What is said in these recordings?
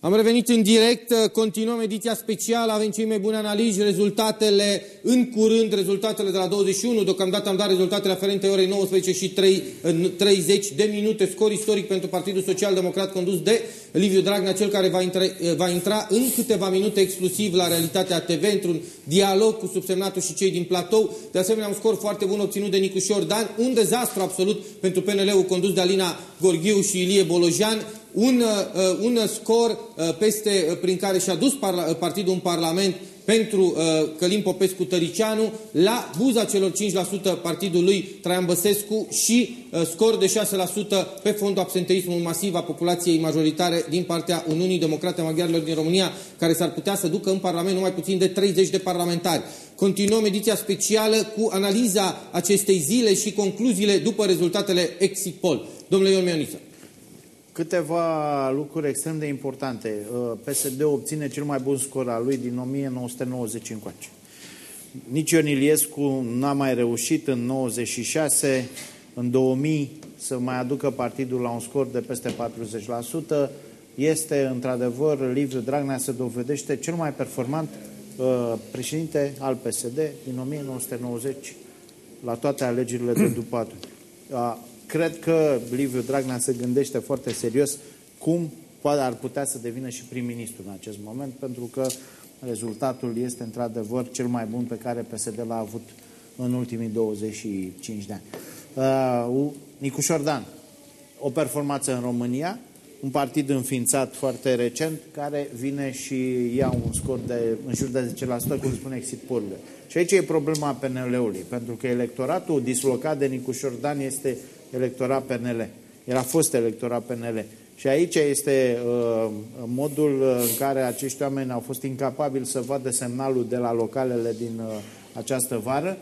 Am revenit în direct, continuăm ediția specială, avem cei mai buni analizi, rezultatele în curând, rezultatele de la 21, deocamdată am dat rezultatele aferente orei 19 și 3, 30 de minute, scor istoric pentru Partidul Social Democrat condus de Liviu Dragnea, cel care va intra, va intra în câteva minute exclusiv la Realitatea TV, într-un dialog cu subsemnatul și cei din platou. De asemenea, un scor foarte bun obținut de Nicușor Dan, un dezastru absolut pentru PNL-ul condus de Alina Gorghiu și Ilie Bolojan, un, uh, un scor uh, peste, uh, prin care și-a dus partidul în Parlament pentru Călim Popescu Tăricianu, la buza celor 5% partidul lui Traian Băsescu și scor de 6% pe fondul absenteismului masiv a populației majoritare din partea Uniunii Democrate Maghiarilor din România, care s-ar putea să ducă în Parlament numai puțin de 30 de parlamentari. Continuăm ediția specială cu analiza acestei zile și concluziile după rezultatele exit poll. Domnule Ion Mioniță. Câteva lucruri extrem de importante. Uh, PSD obține cel mai bun scor al lui din 1990 încoace. Nici Ion Iliescu n-a mai reușit în 96, în 2000 să mai aducă partidul la un scor de peste 40%. Este, într-adevăr, Liviu Dragnea se dovedește cel mai performant uh, președinte al PSD din 1990 la toate alegerile de după atunci. Uh, Cred că Liviu Dragnea se gândește foarte serios cum poate ar putea să devină și prim-ministru în acest moment, pentru că rezultatul este într-adevăr cel mai bun pe care PSD l-a avut în ultimii 25 de ani. Uh, Nicușor Dan, o performanță în România, un partid înființat foarte recent, care vine și ia un scor de în jur de 10%, cum spune exit poll Și aici e problema PNL-ului, pentru că electoratul dislocat de Nicușor Dan este electorat PNL. El a fost electorat PNL. Și aici este uh, modul în care acești oameni au fost incapabili să vadă semnalul de la localele din uh, această vară.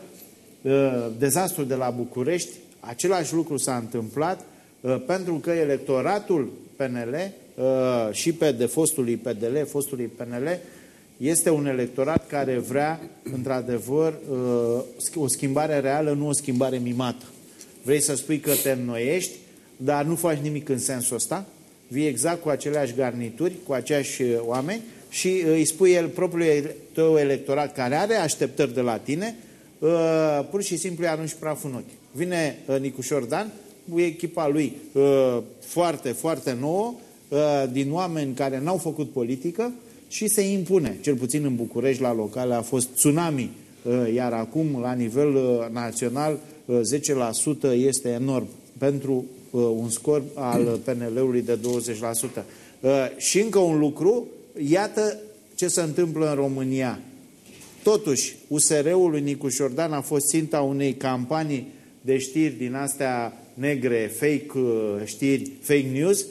Uh, dezastrul de la București, același lucru s-a întâmplat uh, pentru că electoratul PNL uh, și pe de fostului PDL, fostului PNL, este un electorat care vrea, într-adevăr, uh, o schimbare reală, nu o schimbare mimată. Vrei să spui că te înnoiești, dar nu faci nimic în sensul ăsta, vii exact cu aceleași garnituri, cu aceiași uh, oameni și uh, îi spui el propriul tău electorat care are așteptări de la tine, uh, pur și simplu îi arunci praf în ochi. Vine Nicușor Dan cu echipa lui foarte, foarte nouă, din oameni care n-au făcut politică și se impune, cel puțin în București, la locale, a fost tsunami, iar acum, la nivel național, 10% este enorm pentru uh, un scor al PNL-ului de 20%. Uh, și încă un lucru, iată ce se întâmplă în România. Totuși, USR-ul lui Nicu Șordan a fost ținta unei campanii de știri din astea negre, fake uh, știri, fake news,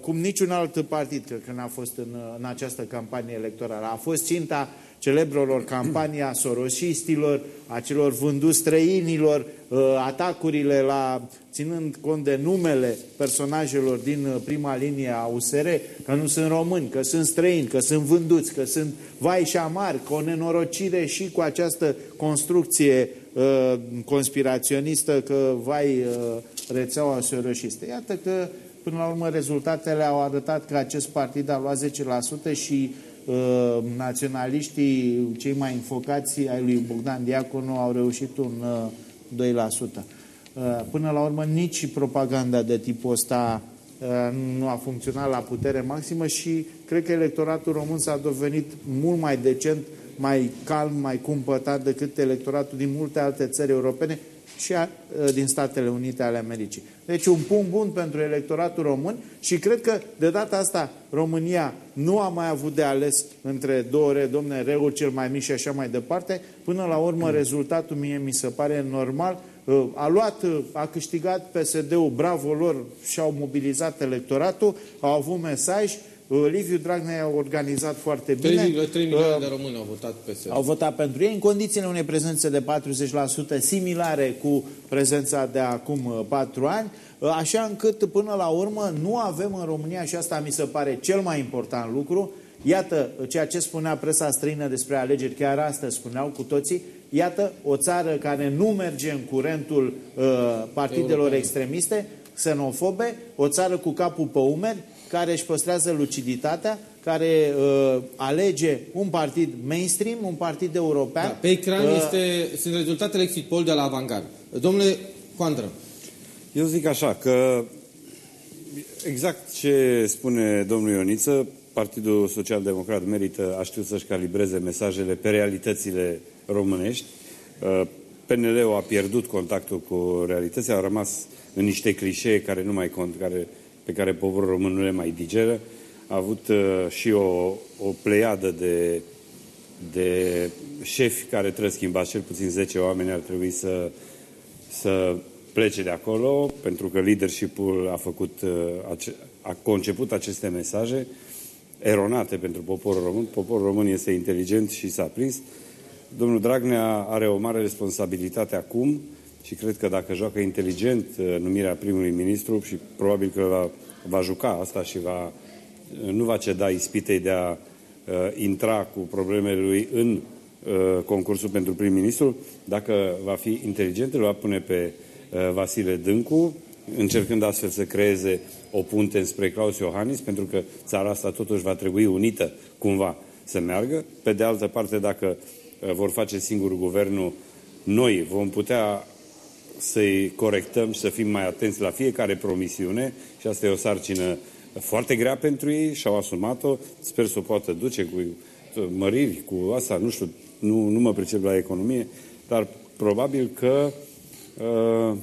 cum niciun alt partid, cred că n-a fost în, în această campanie electorală. A fost ținta celebrelor campanii a sorosistilor, a celor vânduți străinilor, uh, atacurile la, ținând cont de numele personajelor din uh, prima linie a USR, că nu sunt români, că sunt străini, că sunt vânduți, că sunt vai și amari, că o nenorocire și cu această construcție uh, conspiraționistă, că vai uh, rețeaua soroșistă. Iată că Până la urmă, rezultatele au arătat că acest partid a luat 10% și Uh, naționaliștii cei mai înfocați ai lui Bogdan Diaconu au reușit un 2%. Uh, uh, până la urmă, nici propaganda de tipul ăsta nu a funcționat la putere maximă și cred că electoratul român s-a dovedit mult mai decent, mai calm, mai cumpătat decât electoratul din multe alte țări europene și a, din Statele Unite ale Americii. Deci un punct bun pentru electoratul român și cred că de data asta România nu a mai avut de ales între două re, domne, reul cel mai mic și așa mai departe. Până la urmă, mm. rezultatul mie mi se pare normal. A luat, a câștigat PSD-ul, bravo lor, și-au mobilizat electoratul, au avut mesaj, Liviu Dragnea a organizat foarte bine. 3,3 milioane de români au votat PSD. Au votat pentru ei în condițiile unei prezențe de 40% similare cu prezența de acum 4 ani, așa încât până la urmă nu avem în România, și asta mi se pare cel mai important lucru, Iată ceea ce spunea presa străină despre alegeri, chiar astăzi spuneau cu toții, iată o țară care nu merge în curentul uh, partidelor European. extremiste, xenofobe, o țară cu capul pe umeri, care își păstrează luciditatea, care uh, alege un partid mainstream, un partid european. Da, pe ecran uh, este, sunt rezultatele exit poll de la Avangard. Domnule Coandră. Eu zic așa, că exact ce spune domnul Ioniță, Partidul Social Democrat merită, a știut să-și calibreze mesajele pe realitățile românești. Uh, PNL-ul a pierdut contactul cu realitățile, a rămas în niște clișee care nu mai cont, care, pe care poporul român nu le mai digeră. A avut uh, și o, o pleiadă de, de șefi care trebuie schimbați, cel puțin 10 oameni ar trebui să, să plece de acolo, pentru că leadership-ul a, făcut, uh, a conceput aceste mesaje eronate pentru poporul român. Poporul român este inteligent și s-a prins. Domnul Dragnea are o mare responsabilitate acum și cred că dacă joacă inteligent uh, numirea primului ministru și probabil că va, va juca asta și va, uh, nu va ceda ispitei de a uh, intra cu problemele lui în uh, concursul pentru prim-ministru, dacă va fi inteligent, îl va pune pe uh, Vasile Dâncu, încercând astfel să creeze o punte spre Claus Iohannis, pentru că țara asta totuși va trebui unită cumva să meargă. Pe de altă parte, dacă uh, vor face singur guvernul, noi vom putea să-i corectăm și să fim mai atenți la fiecare promisiune și asta e o sarcină foarte grea pentru ei și au asumat-o. Sper să o poată duce cu uh, măriri, cu asta, nu știu, nu, nu mă pricep la economie, dar probabil că uh,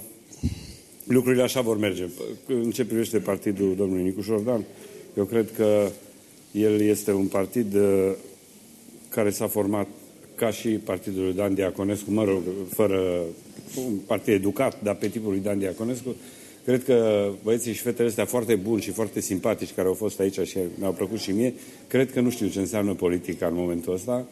lucrurile așa vor merge. În ce privește partidul domnului Nicuș Șordan, eu cred că el este un partid uh, care s-a format ca și partidul lui Dan Diaconescu, mă rog, fără un partid educat, dar pe tipul lui Dan Diaconescu, cred că băieții și fetele astea foarte buni și foarte simpatici care au fost aici și mi-au plăcut și mie, cred că nu știu ce înseamnă politica în momentul ăsta.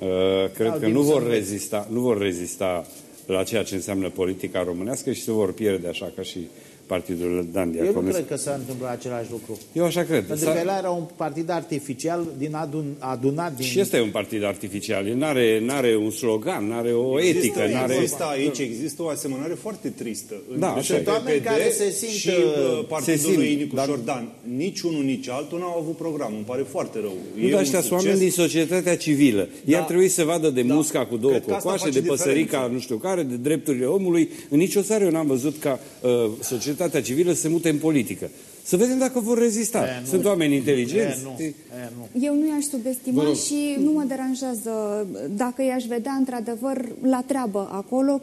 Uh, cred că nu vor rezista, nu vor rezista la ceea ce înseamnă politica românească și se vor pierde așa ca și partidul Dan Diaconescu. Eu nu cred că s-a întâmplat același lucru. Eu așa cred. Pentru că el era un partid artificial din adun, adunat din... Și este un partid artificial. El n-are, n-are un slogan, n-are o există, etică. N-are... Există aici, există o asemănare foarte tristă. Da, între sunt oameni care se simt... Și uh, partidul se simt, lui Nicu dar... Șordan. Nici unul, nici altul n-au avut program. Îmi pare foarte rău. Nu, dar ăștia sunt oameni din societatea civilă. Da, Ei ar trebui să vadă de da, musca cu două cocoașe, de păsărica diferență. nu știu care, de drepturile omului. În nicio țară eu n-am văzut ca uh, societatea civilă să mute în politică. Să vedem dacă vor rezista. E, Sunt oameni inteligenți. E, nu. E, nu. Eu nu i-aș subestima și nu mă deranjează dacă i-aș vedea într-adevăr la treabă acolo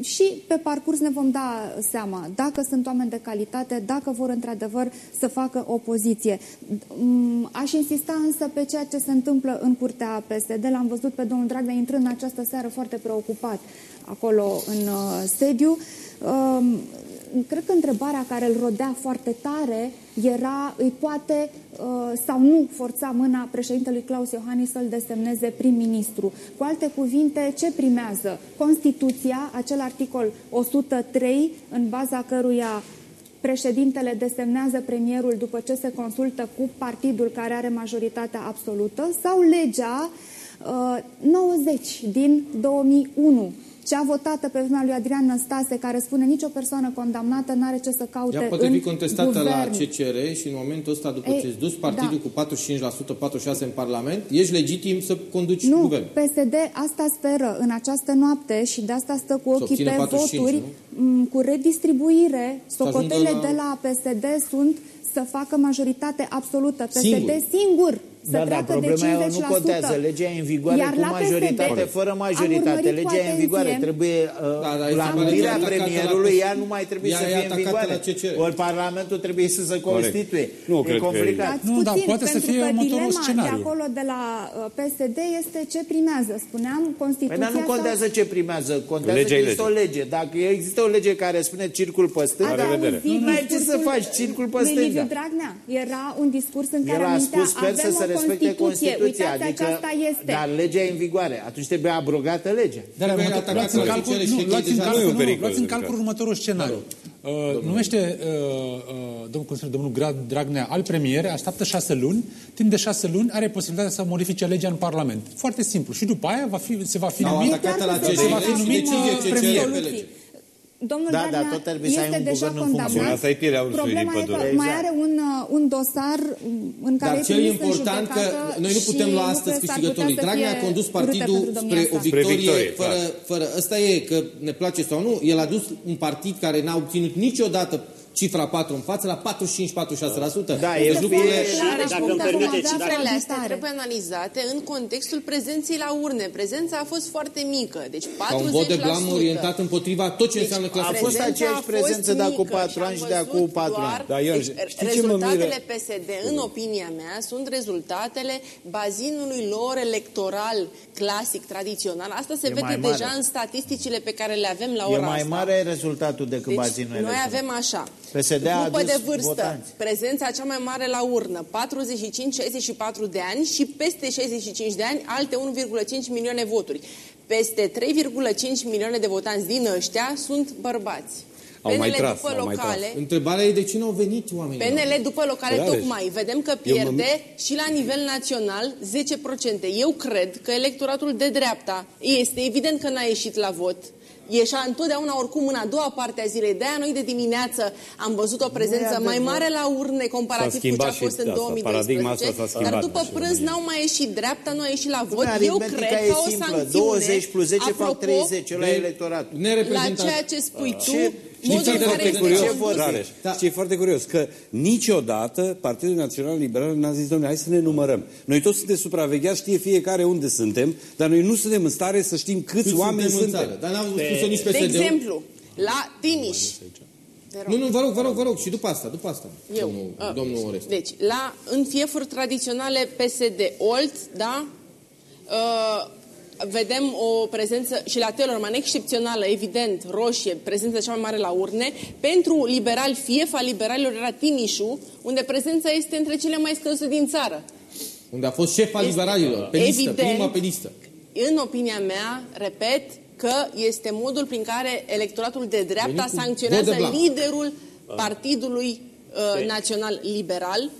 și pe parcurs ne vom da seama dacă sunt oameni de calitate, dacă vor într-adevăr să facă opoziție. Mm, aș insista însă pe ceea ce se întâmplă în curtea PSD. L-am văzut pe domnul Dragnea intrând în această seară foarte preocupat acolo în uh, sediu. Uh, cred că întrebarea care îl rodea foarte tare era, îi poate uh, sau nu forța mâna președintelui Claus Iohannis să-l desemneze prim-ministru. Cu alte cuvinte, ce primează? Constituția, acel articol 103, în baza căruia președintele desemnează premierul după ce se consultă cu partidul care are majoritatea absolută, sau legea uh, 90 din 2001, cea votată pe vremea lui Adrian Năstase, care spune nicio persoană condamnată nu are ce să caute Ea poate fi contestată guvern. la CCR și în momentul ăsta, după Ei, ce îți duci partidul da. cu 45%, 46% în Parlament, ești legitim să conduci nu, guvern. PSD asta speră în această noapte și de asta stă cu ochii pe 45, voturi, nu? cu redistribuire. Socotele la... de la PSD sunt să facă majoritate absolută. PSD singur, singur să da, da, problema de 50%. nu contează. Legea e în vigoare Iar cu majoritate, PSD, fără majoritate. Legea e în vigoare. Trebuie, uh, da, da, la numirea premierului, ea nu mai trebuie ea să fie în vigoare. Ori Parlamentul trebuie să se constituie. Nu, e complicat. Nu, dar poate să fie următorul scenariu. de acolo de la uh, PSD este ce primează. Spuneam, Constituția... Păi, dar nu contează ce primează. Contează că există o lege. Dacă există o lege care spune circul pe stânga, nu ai ce să faci circul pe stânga. Dragnea, era un discurs în care amintea, avem respecte Constituția. Uitați, adică, aceasta este. Dar legea e în vigoare. Atunci trebuie abrogată legea. Dar luați în calcul, luați în calcul următorul scenariu. Uh, numește uh, uh, domnul, cum spune, domnul Dragnea al premier, așteaptă șase luni, timp de șase luni are posibilitatea să modifice legea în Parlament. Foarte simplu. Și după aia va fi, se va fi numit, se va fi numit uh, premier Domnul da, Dragnea da, tot trebuie să ai este un deja guvern în funcție. condamnat. Asta e pielea ursului Problema din e că pădure. mai Exact. are un, uh, un dosar în care Dar e cel e trimis în important că judecată noi nu putem și lua astăzi lucrurile s-ar câștigătorii. putea să Dragnea a fie condus urâte partidul pentru domnia spre o sa. victorie, victorie, fără, clar. fără... Ăsta e, că ne place sau nu, el a dus un partid care n-a obținut niciodată cifra 4 în față la 45-46%. Da, Deci e- lucrurile... e- Clar, Dacă acum îmi vom permiteți, avea dacă- Cifrele astea frauditare. trebuie analizate în contextul prezenței la urne. Prezența a fost foarte mică, deci 40%. Ca un vot de blam orientat împotriva tot ce Deci, înseamnă a clasă fost politică. prezența aceeași a fost prezență de acum mică patru și am ani și de văzut acum patru doar- ani. Da, Ion, deci, știi ce mă rezultatele miră? PSD, în opinia mea, sunt rezultatele bazinului lor electoral clasic, tradițional. Asta se E vede mai mare. deja în statisticile pe care le avem la E ora mai asta. mare rezultatul decât Deci, bazinul noi electoral. avem așa. PSD a Grupă adus de vârstă, votanți. prezența cea mai mare la urnă, 45-64 de ani și peste 65 de ani, alte 1,5 milioane voturi. Peste 3,5 milioane de votanți din ăștia sunt bărbați. Au mai PNL tras, după au mai locale, Întrebarea e de cine au venit oamenii. PNL după locale Păi, tocmai vedem că Eu mă- pierde și la nivel național 10%. Eu cred că electoratul de dreapta este evident că n-a ieșit la vot. Ieșea întotdeauna oricum în a doua parte a zilei. De-aia noi de dimineață am văzut o prezență adevăr. mai mare la urne comparativ cu ce schimbat a și fost în asta, 2012. paradigma asta s-a schimbat Dar după și în prânz România. n-au mai ieșit dreapta, nu a ieșit la vot. Eu Aritmetica cred e că o simplă. sancțiune 20 plus 10 fac apropo, 30, ăla e de- electoratul. la Nereprezentat. ceea ce spui tu, Ce- modul Știi ce în e care foarte este curios, condus Rareș? Da. Știi, e foarte curios că niciodată Partidul Național Liberal n-a zis, domnule, hai să ne numărăm. Noi toți suntem supravegheați, știe fiecare unde suntem, dar noi nu suntem în stare să știm câți Câți oameni suntem în suntem. țară. Dar n-am spus-o nici De PSD. exemplu, la Timiș, Te rog. Nu, nu, vă rog, vă rog, vă rog. Și după asta, după asta. Eu. Domnul, Ah. domnul Orest. Deci, la, în fiefuri tradiționale PSD Olt, da? Uh, vedem o prezență și la Telorman excepțională, evident, roșie, prezența cea mai mare la urne. Pentru liberal, fiefa liberalilor era Timișu, unde prezența este între cele mai scăzute din țară. Unde a fost șefa Este liberalilor. Pe listă, evident. prima pe listă. În opinia mea, repet, că este modul prin care electoratul de dreapta Venit cu sancționează vot de blanc. liderul Partidului uh, Național Liberal.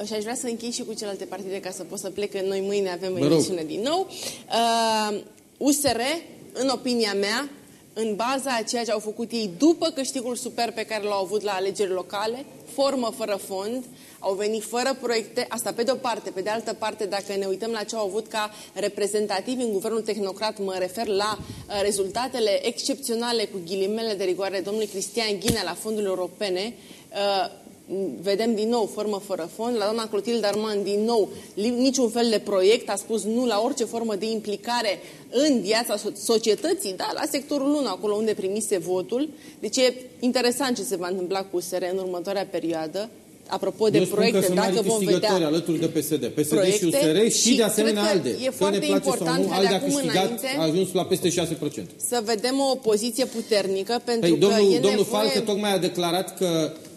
Uh, Și aș vrea să închei și cu celelalte partide ca să pot să plec, că noi mâine avem Vă rog. emisiune din nou. Uh, USR, în opinia mea, în baza a ceea ce au făcut ei după câștigul super pe care l-au avut la alegeri locale, formă fără fond, au venit fără proiecte, asta pe de-o parte. Pe de altă parte, dacă ne uităm la ce au avut ca reprezentativi în guvernul tehnocrat, mă refer la uh, rezultatele excepționale cu ghilimele de rigoare domnului Cristian Ghinea la fondurile europene, uh, vedem din nou formă fără fond. La doamna Clotilde Arman, din nou, li- niciun fel de proiect, a spus nu la orice formă de implicare în viața so- societății, da, la sectorul 1, acolo unde primise votul. Deci e interesant ce se va întâmpla cu USR în următoarea perioadă. Apropo de Eu spun proiecte, că sunt dacă mari vom câștigători vedea alături de PSD. PSD și proiecte USR și, și de asemenea cred că ALDE. e Că ne foarte place sau important nu, ca ALDE de a acum câștigat, înainte a ajuns la peste 6%. să vedem o opoziție puternică, pentru Păi, că domnul, e domnul nevoie... Falcă tocmai a declarat că uh,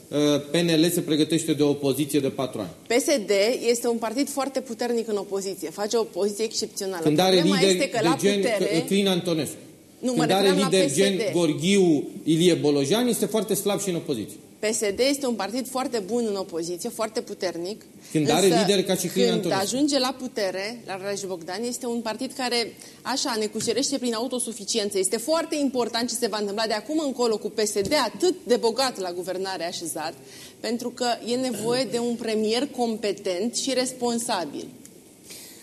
PNL se pregătește de o opoziție de patru ani. PSD este un partid foarte puternic în opoziție, face o opoziție excepțională. Când are Problema lideri este că de la gen putere... Crin Antonescu. Nu, mă Când are referam la lideri PSD. gen Gorghiu, Ilie Bolojan, este foarte slab și în opoziție. PSD este un partid foarte bun în opoziție, foarte puternic. Când are lideri ca și Crin Când Antonescu. ajunge la putere, la Raj Bogdan, este un partid care, așa, ne cucerește prin autosuficiență. Este foarte important ce se va întâmpla de acum încolo cu PSD, atât de bogat la guvernare așezat, pentru că e nevoie de un premier competent și responsabil.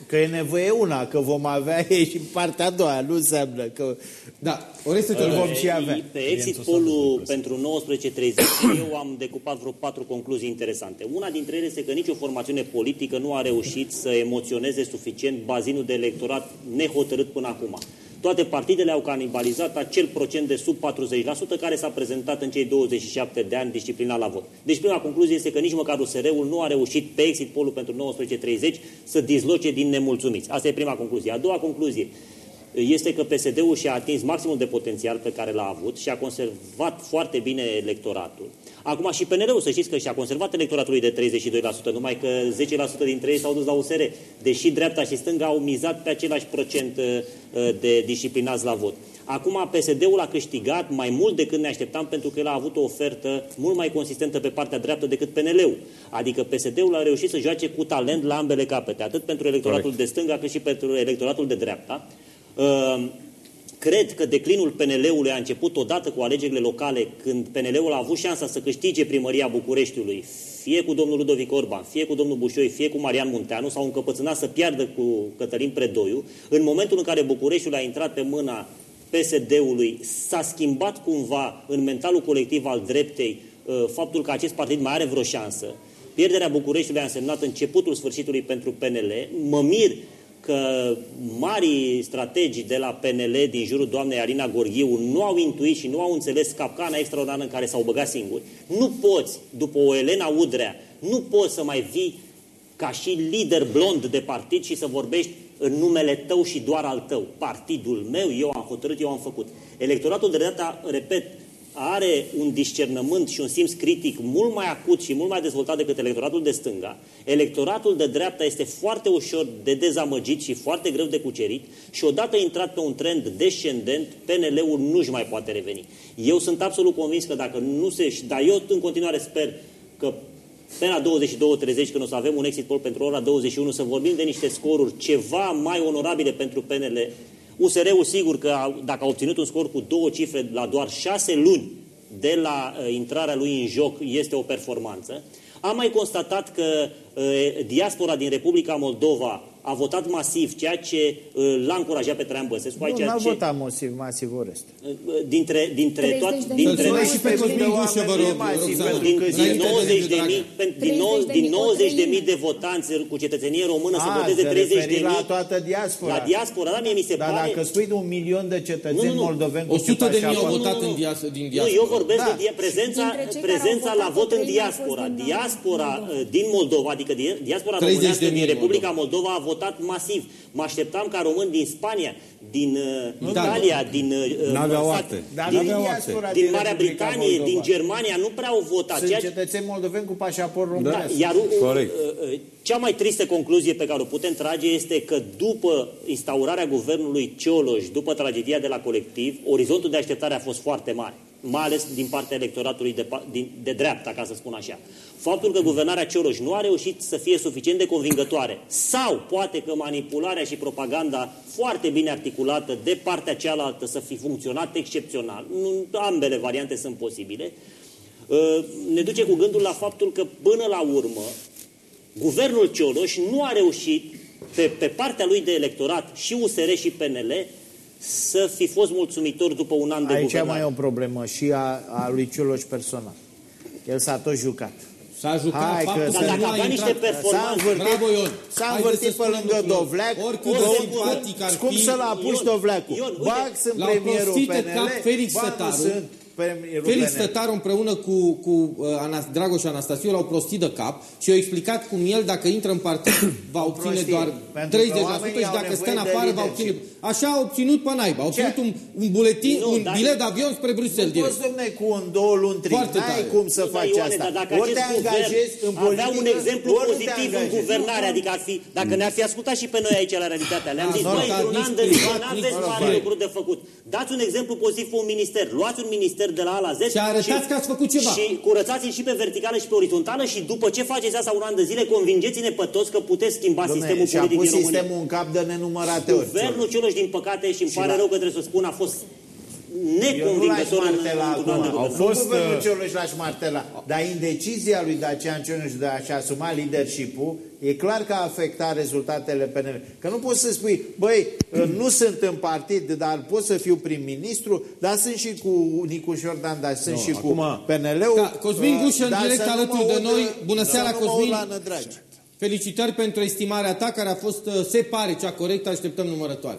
Că e nevoie una, că vom avea e și partea a doua, nu înseamnă că... Da, Oreste, te Îl rog. vom și avea. Pe exit poll pentru 19.30 eu am decupat vreo patru concluzii interesante. Una dintre ele este că nicio formațiune politică nu a reușit să emoționeze suficient bazinul de electorat nehotărât până acum. Toate partidele au canibalizat acel procent de sub 40% care s-a prezentat în cei 27 de ani disciplinat la vot. Deci prima concluzie este că nici măcar USR-ul nu a reușit pe exit poll pentru 19.30 să dizloce din nemulțumiți. Asta e prima concluzie. A doua concluzie este că PSD-ul și-a atins maximul de potențial pe care l-a avut și a conservat foarte bine electoratul. Acum și PNL-ul, să știți că și-a conservat electoratul de 32%, numai că 10% dintre ei s-au dus la USR, deși dreapta și stânga au mizat pe același procent uh, de disciplinați la vot. Acum PSD-ul a câștigat mai mult decât ne așteptam pentru că el a avut o ofertă mult mai consistentă pe partea dreaptă decât PNL-ul. Adică PSD-ul a reușit să joace cu talent la ambele capete, atât pentru electoratul de stânga cât și pentru electoratul de dreapta. Uh, Cred că declinul PNL-ului a început odată cu alegerile locale, când PNL-ul a avut șansa să câștige primăria Bucureștiului, fie cu domnul Ludovic Orban, fie cu domnul Bușoi, fie cu Marian Munteanu, s-au încăpățânat să piardă cu Cătălin Predoiu. În momentul în care Bucureștiul a intrat pe mâna PSD-ului, s-a schimbat cumva în mentalul colectiv al dreptei uh, faptul că acest partid mai are vreo șansă. Pierderea Bucureștiului a însemnat începutul sfârșitului pentru PNL. Mă mir că marii strategi de la PNL din jurul doamnei Arina Gorghiu nu au intuit și nu au înțeles capcana extraordinară în care s-au băgat singuri. Nu poți, după o Elena Udrea, nu poți să mai vii ca și lider blond de partid și să vorbești în numele tău și doar al tău. Partidul meu, eu am hotărât, eu am făcut. Electoratul de data, repet, are un discernământ și un simț critic mult mai acut și mult mai dezvoltat decât electoratul de stânga, electoratul de dreapta este foarte ușor de dezamăgit și foarte greu de cucerit și odată intrat pe un trend descendent, PNL-ul nu-și mai poate reveni. Eu sunt absolut convins că dacă nu se... Dar eu în continuare sper că pe la 22-30, când o să avem un exit poll pentru ora 21, să vorbim de niște scoruri ceva mai onorabile pentru PNL, USR-ul sigur că dacă a obținut un scor cu două cifre la doar șase luni de la uh, intrarea lui în joc este o performanță. Am mai constatat că uh, diaspora din Republica Moldova a votat masiv, ceea ce uh, l-a încurajat pe Traian Băsescu. Nu, n-a ce... votat masiv, masiv Orest. Uh, dintre, dintre toate... Dintre, și pe Cosmin Gușă, vă rog, din, din 90 de mii, din, din 90 de mii de votanți cu cetățenie română să voteze 30 de mii. la toată diaspora. La diaspora, da, mie mi se Dar pare... dacă spui de un milion de cetățeni moldovenți cu 100 de mii au votat din diaspora. Nu, eu vorbesc de prezența, prezența la vot în diaspora. Diaspora uh, din Moldova, adică diaspora românească din Republica Moldova a votat masiv. Mă așteptam ca români din Spania, din uh, Italia, din, uh, acte. din, din Marea Britanie, Moldova. din Germania, nu prea au votat. Sunt ceea... cetățeni moldoveni cu pașaport românesc. Da, iar Corect. Uh, uh, cea mai tristă concluzie pe care o putem trage este că după instaurarea guvernului Cioloș, după tragedia de la colectiv, orizontul de așteptare a fost foarte mare mai ales din partea electoratului de, de, de dreapta, ca să spun așa. Faptul că guvernarea Cioloș nu a reușit să fie suficient de convingătoare sau poate că manipularea și propaganda foarte bine articulată de partea cealaltă să fi funcționat excepțional, nu, ambele variante sunt posibile, ă, ne duce cu gândul la faptul că până la urmă guvernul Cioloș nu a reușit pe, pe partea lui de electorat și USR și PNL să fi fost mulțumitor după un an de Aici guvernare. mai e o problemă și a, a lui Cioloș personal. El s-a tot jucat. S-a jucat Hai, faptul că, că dacă avea niște performanțe... S-a învârtit, Bravo, Ion. S-a învârtit pe lângă Dovleac. Oricât de simpatic ar fi... Cum să l-a pus Dovleacul? Bag sunt premierul PNL, cap Felix Sătaru. Felix Tătaru împreună cu, cu uh, Anas, Dragoș Anastasiu l-au prostit de cap și au explicat cum el, dacă intră în partid, va obține prostii, doar 30% și dacă stă în afară, va obține... Așa a obținut pe naiba. A obținut un, un buletin, nu, un bilet de avion spre Bruxelles. Nu poți, domne, cu un două luni Foarte n-ai cum să faci Ioane, asta. Dacă Ori te angajezi în politică, avea un exemplu pozitiv în guvernare, adică ar fi, dacă ne-ar fi ascultat și pe noi aici la realitatea, le-am zis, băi, într-un an de zi, n-aveți mare lucru de făcut. Dați un exemplu pozitiv cu un minister. Luați un minister de la A la Z și arătați că ați făcut ceva. Și curățați și pe verticală și pe orizontală și după ce faceți asta un an de zile, convingeți-ne pe toți că puteți schimba Dom'le, sistemul politic din România. sistemul în cap de nenumărate ori. Guvernul celor din păcate, și îmi pare rău că trebuie să spun, a fost neconvingător în, în Au fost... Nu guvernul Cioloș la Martela, dar indecizia lui Dacian Cioloș de a-și asuma leadership-ul, e clar că a afectat rezultatele PNL. Că nu poți să spui, băi, nu sunt în partid, dar pot să fiu prim-ministru, dar sunt și cu Nicuș Jordan, dar sunt no, și acum, cu PNL-ul. Da, Cosmin Gușă, în direct alături de noi. Bună seara, Cosmin. Felicitări pentru estimarea ta, care a fost, se pare, cea corectă. Așteptăm numărătoare.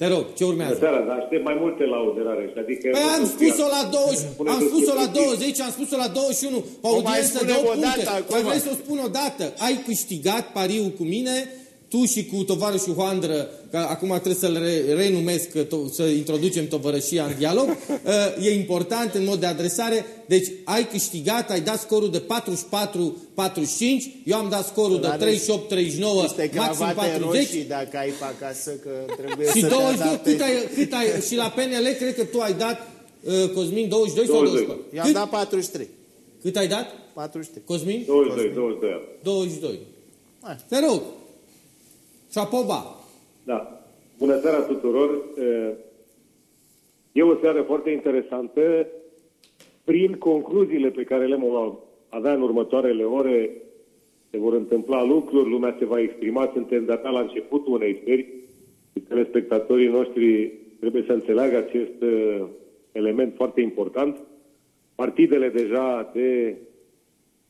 Te rog, ce urmează? Bună seara, dar aștept mai multe lauderare. Adică păi am spus-o la 20, am spus-o la 20, am spus-o la 21, pe audiență de 8 puncte. Mai vrei să o spun o dată. Ai câștigat pariul cu mine, tu și cu tovarășul Hoandră, că acum trebuie să-l re renumesc, să introducem tovărășia în dialog, uh, e important în mod de adresare. Deci ai câștigat, ai dat scorul de 44-45, eu am dat scorul de 38-39, maxim 40. roșii dacă ai pe acasă, că trebuie și să 22, cât ai, cât ai, și la PNL cred că tu ai dat, uh, Cosmin, 22 sau 24? Eu am dat 43. Cât ai dat? 43. Cosmin? 22, 22. 22. Te rog, Șapoba. Da. Bună seara tuturor! E o seară foarte interesantă. Prin concluziile pe care le vom avea în următoarele ore, se vor întâmpla lucruri, lumea se va exprima, suntem de la începutul unei seri și telespectatorii noștri trebuie să înțeleagă acest uh, element foarte important. Partidele deja de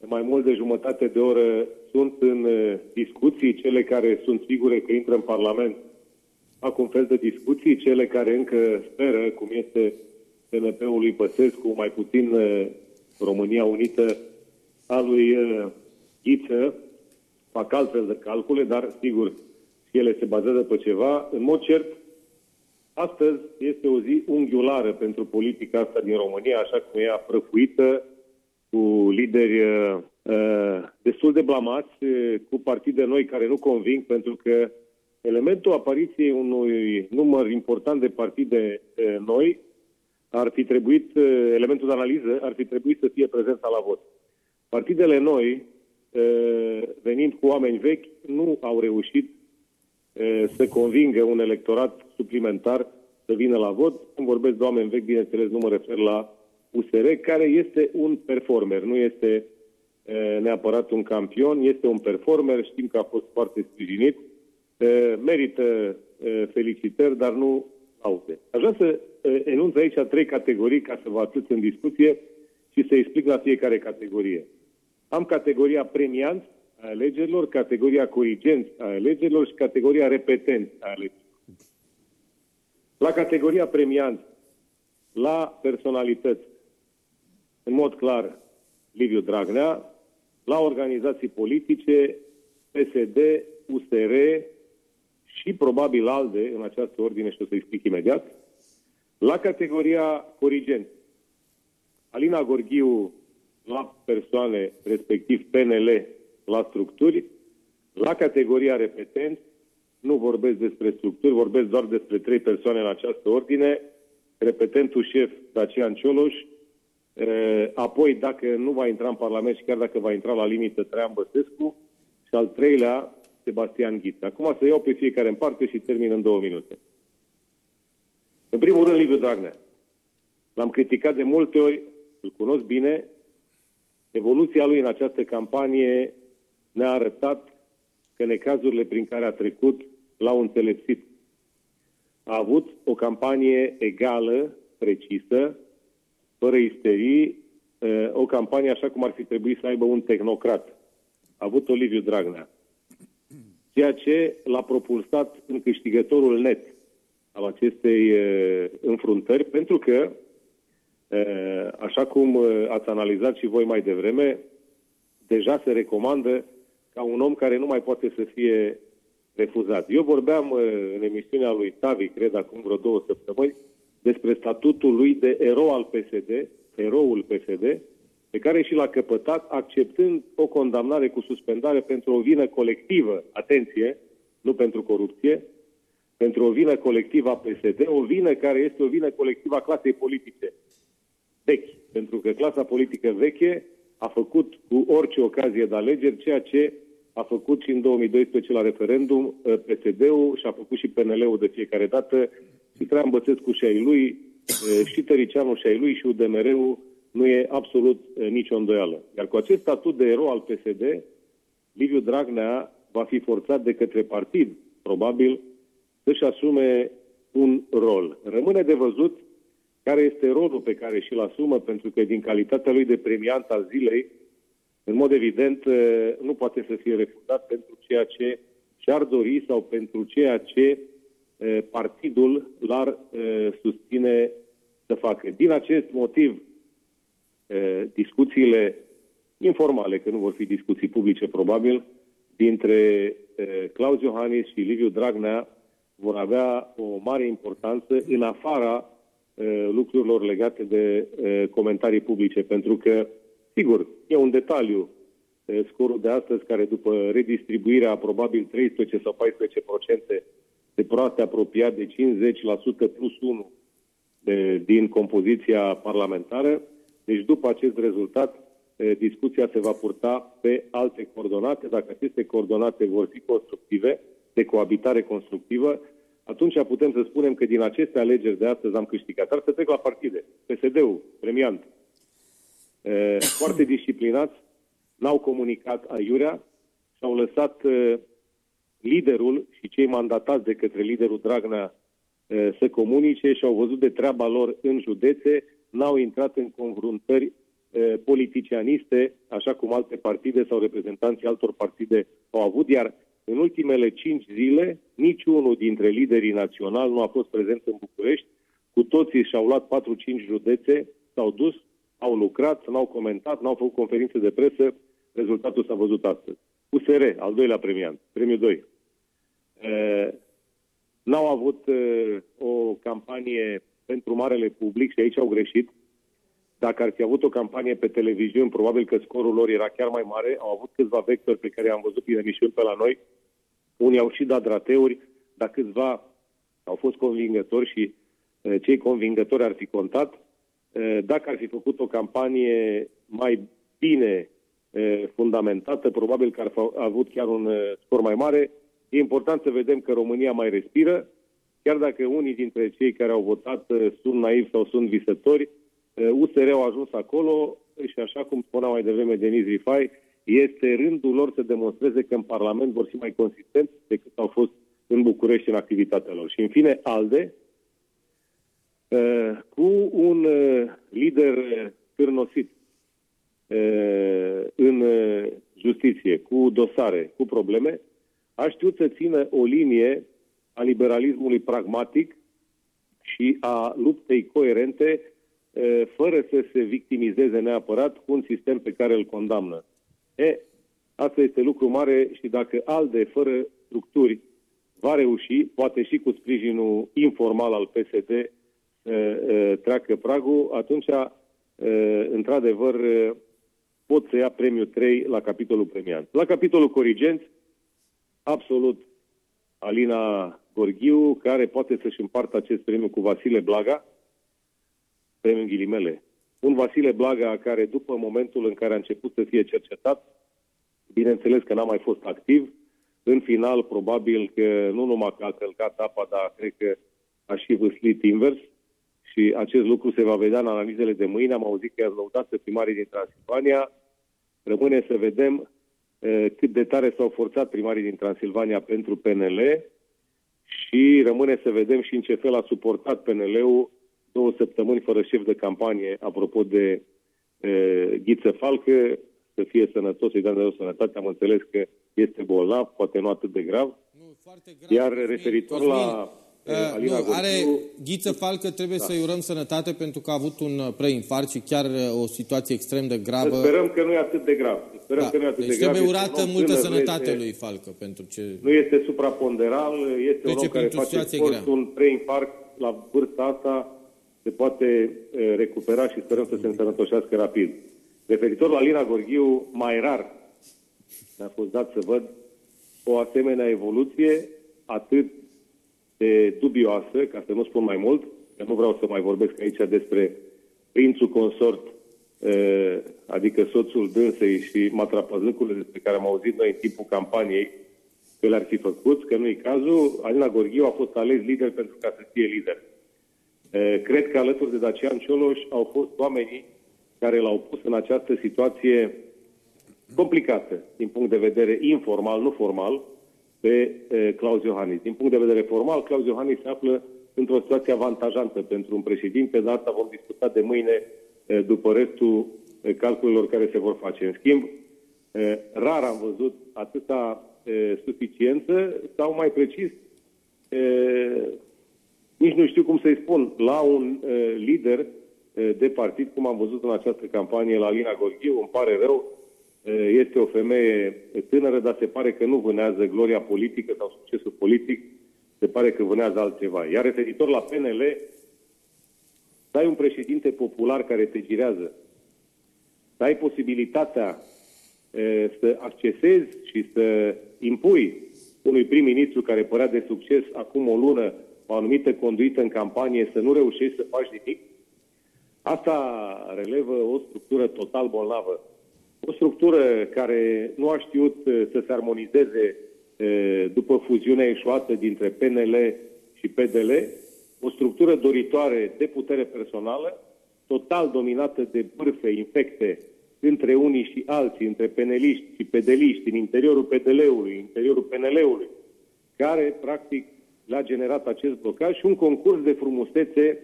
mai mult de jumătate de oră sunt în uh, discuții, cele care sunt sigure că intră în Parlament fac un fel de discuții, cele care încă speră, cum este TNP-ul lui Băsescu, mai puțin uh, România Unită a lui Ghiță, fac altfel de calcule, dar sigur și ele se bazează pe ceva. În mod cert, astăzi este o zi unghiulară pentru politica asta din România, așa cum e prăfuită cu lideri uh, destul de blamați, cu partide noi care nu conving, pentru că elementul apariției unui număr important de partide uh, noi ar fi trebuit, uh, elementul de analiză, ar fi trebuit să fie prezența la vot. Partidele noi, venind cu oameni vechi, nu au reușit să convingă un electorat suplimentar să vină la vot. Când vorbesc de oameni vechi, bineînțeles, nu mă refer la USR, care este un performer, nu este neapărat un campion, este un performer, știm că a fost foarte sprijinit, merită felicitări, dar nu aude. Aș vrea să enunț aici trei categorii ca să vă atât în discuție și să explic la fiecare categorie. Am categoria premianți a alegerilor, categoria corigenți a alegerilor și categoria repetenți a alegerilor. La categoria premianți, la personalități, în mod clar, Liviu Dragnea, la organizații politice, PSD, USR și probabil ALDE, în această ordine și o să explic imediat, la categoria corigent, Alina Gorghiu la persoane, respectiv PNL, la structuri, la categoria repetenți, nu vorbesc despre structuri, vorbesc doar despre trei persoane în această ordine, repetentul șef Dacian Cioloș, apoi dacă nu va intra în Parlament și chiar dacă va intra la limită Traian Băsescu și al treilea Sebastian Ghiță. Acum să iau pe fiecare în parte și termin în două minute. În primul rând, Liviu Dragnea. L-am criticat de multe ori, îl cunosc bine. Evoluția lui în această campanie ne-a arătat că necazurile prin care a trecut l-au înțelepsit. A avut o campanie egală, precisă, fără isterii, o campanie așa cum ar fi trebuit să aibă un tehnocrat. A avut Oliviu Dragnea. Ceea ce l-a propulsat în câștigătorul net al acestei înfruntări, pentru că, așa cum ați analizat și voi mai devreme, deja se recomandă ca un om care nu mai poate să fie refuzat. Eu vorbeam în emisiunea lui Tavi, cred, acum vreo două săptămâni, despre statutul lui de erou al PSD, eroul PSD, pe care și l-a căpătat acceptând o condamnare cu suspendare pentru o vină colectivă, atenție, nu pentru corupție, pentru o vină colectivă a PSD, o vină care este o vină colectivă a clasei politice vechi, pentru că clasa politică veche a făcut cu orice ocazie de alegeri ceea ce a făcut și în 2012 la referendum uh, PSD-ul și a făcut și PNL-ul de fiecare dată și Traian Băsescu și ai lui, uh, și Tăricianu și ai lui și UDMR-ul nu e absolut uh, nicio îndoială. Iar cu acest statut de erou al PSD, Liviu Dragnea va fi forțat de către partid, probabil, să-și asume un rol. Rămâne de văzut care este rolul pe care și-l asumă, pentru că din calitatea lui de premiant al zilei, în mod evident, nu poate să fie refuzat pentru ceea ce și-ar dori sau pentru ceea ce partidul l-ar susține să facă. Din acest motiv, discuțiile informale, că nu vor fi discuții publice probabil, dintre Claus Iohannis și Liviu Dragnea vor avea o mare importanță în afara lucrurilor legate de comentarii publice, pentru că Sigur, e un detaliu scorul de astăzi, care după redistribuirea probabil 13 sau 14% se poate apropia de 50% plus 1 de, din compoziția parlamentară. Deci după acest rezultat, discuția se va purta pe alte coordonate. Dacă aceste coordonate vor fi constructive, de coabitare constructivă, atunci putem să spunem că din aceste alegeri de astăzi am câștigat. Dar să trec la partide. PSD-ul, premiant, foarte disciplinați, n-au comunicat aiurea, și-au lăsat liderul și cei mandatați de către liderul Dragnea să comunice și au văzut de treaba lor în județe, n-au intrat în confruntări politicianiste, așa cum alte partide sau reprezentanții altor partide au avut, iar în ultimele cinci zile, niciunul dintre liderii naționali nu a fost prezent în București. Cu toții și-au luat 4-5 județe, s-au dus, au lucrat, n-au comentat, n-au făcut conferințe de presă. Rezultatul s-a văzut astăzi. USR, al doilea premiant, premiul 2. E, n-au avut e, o campanie pentru marele public și aici au greșit. Dacă ar fi avut o campanie pe televiziune, probabil că scorul lor era chiar mai mare. Au avut câțiva vectori pe care am văzut prin emisiuni pe la noi. Unii au și dat rateuri, dar câțiva au fost convingători și uh, cei convingători ar fi contat. Uh, dacă ar fi făcut o campanie mai bine uh, fundamentată, probabil că ar fi avut chiar un scor mai mare. E important să vedem că România mai respiră, chiar dacă unii dintre cei care au votat sunt naivi sau sunt visători, USR-ul a ajuns acolo și așa cum spunea mai devreme Denis Rifai, este rândul lor să demonstreze că în Parlament vor fi mai consistenți decât au fost în București în activitatea lor. Și în fine, ALDE, cu un lider cârnosit în justiție, cu dosare, cu probleme, a știut să țină o linie a liberalismului pragmatic și a luptei coerente fără să se victimizeze neapărat cu un sistem pe care îl condamnă. E, asta este lucru mare și dacă ALDE, fără structuri, va reuși, poate și cu sprijinul informal al PSD, treacă pragul, atunci, într-adevăr, pot să ia premiul 3 la capitolul premiant. La capitolul corigenți, absolut Alina Gorghiu, care poate să-și împartă acest premiu cu Vasile Blaga, premiul ghilimele. Un Vasile Blaga care după momentul în care a început să fie cercetat, bineînțeles că n-a mai fost activ, în final probabil că nu numai că a călcat apa, dar cred că a și vâslit invers și acest lucru se va vedea în analizele de mâine. Am auzit că i-a lăudat pe primarii din Transilvania. Rămâne să vedem uh, cât de tare s-au forțat primarii din Transilvania pentru PNL și rămâne să vedem și în ce fel a suportat PNL-ul două săptămâni fără șef de campanie, apropo de e, Ghiță Falcă, să fie sănătos, să-i dăm de o sănătate, am înțeles că este bolnav, poate nu atât de grav. Nu, foarte grav. Iar referitor Cosmin, la... Uh, Alina nu, are Ghiță Falcă, trebuie da. să-i urăm sănătate pentru că a avut un preinfarct și chiar o situație extrem de gravă. Sperăm că nu e atât de grav. Sperăm da. că nu e atât deci de grav. trebuie urată multă sănătate este, lui Falcă pentru ce... Nu este supraponderal, este deci un om care face sport, un preinfarct la vârsta asta se poate recupera și sperăm să se însănătoșească rapid. Referitor la Lina Gorghiu, mai rar mi-a fost dat să văd o asemenea evoluție atât de dubioasă, ca să nu spun mai mult, că nu vreau să mai vorbesc aici despre prințul consort, adică soțul dânsei și matrapăzâcurile despre care am auzit noi în timpul campaniei, că le-ar fi făcut, că nu-i cazul. Alina Gorghiu a fost ales lider pentru ca să fie lider. Cred că alături de Dacian Cioloș au fost oamenii care l-au pus în această situație complicată din punct de vedere informal, nu formal, pe Claus Iohannis. Din punct de vedere formal, Claus Iohannis se află într-o situație avantajantă pentru un președinte, dar asta vom discuta de mâine după restul calculelor care se vor face. În schimb, rar am văzut atâta suficiență sau mai precis nici nu știu cum să-i spun, la un uh, lider uh, de partid, cum am văzut în această campanie la Lina Gorghiu, îmi pare rău, uh, este o femeie tânără, dar se pare că nu vânează gloria politică sau succesul politic, se pare că vânează altceva. Iar referitor la PNL, să ai un președinte popular care te girează, să ai posibilitatea e, să accesezi și să impui unui prim-ministru care părea de succes acum o lună o anumită conduită în campanie să nu reușești să faci nimic, asta relevă o structură total bolnavă. O structură care nu a știut uh, să se armonizeze uh, după fuziunea eșuată dintre PNL și PDL, o structură doritoare de putere personală, total dominată de bârfe infecte între unii și alții, între peneliști și pedeliști, în interiorul PDL-ului, în interiorul PNL-ului, care, practic, le-a generat acest blocaj și un concurs de frumusețe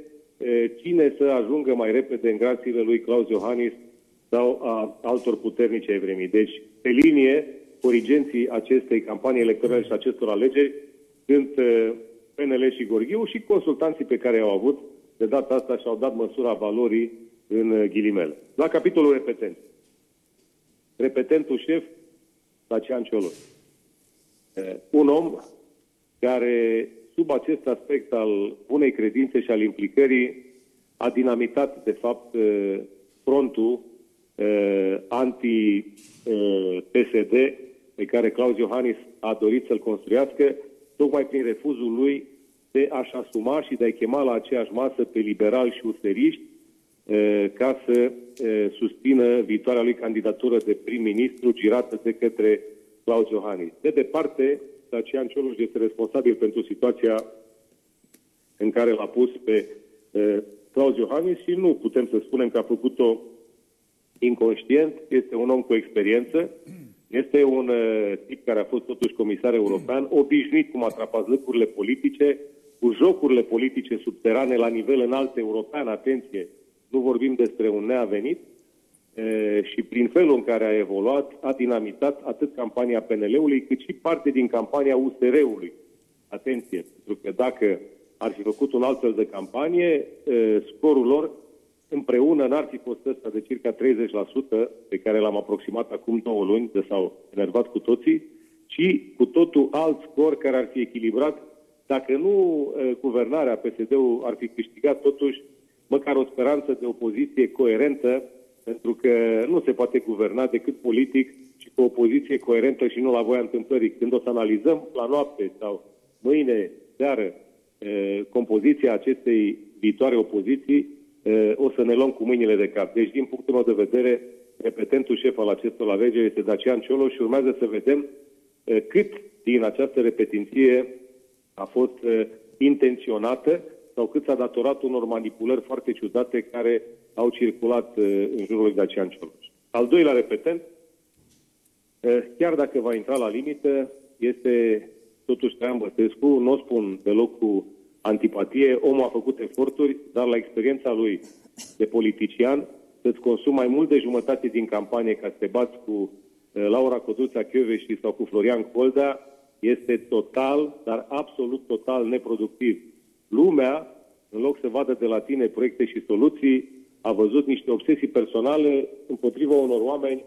cine să ajungă mai repede în grațiile lui Claus Iohannis sau a altor puternici ai vremii. Deci, pe linie, origenții acestei campanii electorale și acestor alegeri sunt PNL și Gorghiu și consultanții pe care au avut de data asta și-au dat măsura valorii în ghilimele. La capitolul repetent. Repetentul șef, Dacian Cioloș. Un om care, sub acest aspect al bunei credințe și al implicării, a dinamitat, de fapt, frontul anti-PSD pe care Claus Iohannis a dorit să-l construiască, tocmai prin refuzul lui de a-și asuma și de a-i chema la aceeași masă pe liberali și useriști ca să susțină viitoarea lui candidatură de prim-ministru girată de către Claus Iohannis. De departe, Dacian Cioloș este responsabil pentru situația în care l-a pus pe Claus Iohannis și nu putem să spunem că a făcut-o inconștient, este un om cu experiență, este un uh, tip care a fost totuși comisar european, obișnuit cum atrapați lucrurile politice, cu jocurile politice subterane la nivel înalt european, atenție, nu vorbim despre un neavenit, e, și prin felul în care a evoluat, a dinamitat atât campania PNL-ului, cât și parte din campania USR-ului. Atenție, pentru că dacă ar fi făcut un alt fel de campanie, e, scorul lor împreună n-ar fi fost ăsta de circa 30% pe care l-am aproximat acum două luni, de s-au enervat cu toții, ci cu totul alt scor care ar fi echilibrat dacă nu guvernarea PSD-ul ar fi câștigat totuși măcar o speranță de opoziție coerentă, pentru că nu se poate guverna decât politic și cu o opoziție coerentă și nu la voia întâmplării. Când o să analizăm la noapte sau mâine, seară, compoziția acestei viitoare opoziții, o să ne luăm cu mâinile de cap. Deci, din punctul meu de vedere, repetentul șef al acestor alegeri este Dacian Cioloș și urmează să vedem cât din această repetinție a fost intenționată sau cât s-a datorat unor manipulări foarte ciudate care au circulat în jurul lui Dacian Cioloș. Al doilea repetent, chiar dacă va intra la limită, este totuși Traian Băsescu, nu o spun deloc cu antipatie, omul a făcut eforturi, dar la experiența lui de politician, să-ți consumi mai mult de jumătate din campanie ca să te bați cu Laura Codruța Chioveși sau cu Florian Colda, este total, dar absolut total neproductiv. Lumea, în loc să vadă de la tine proiecte și soluții, a văzut niște obsesii personale împotriva unor oameni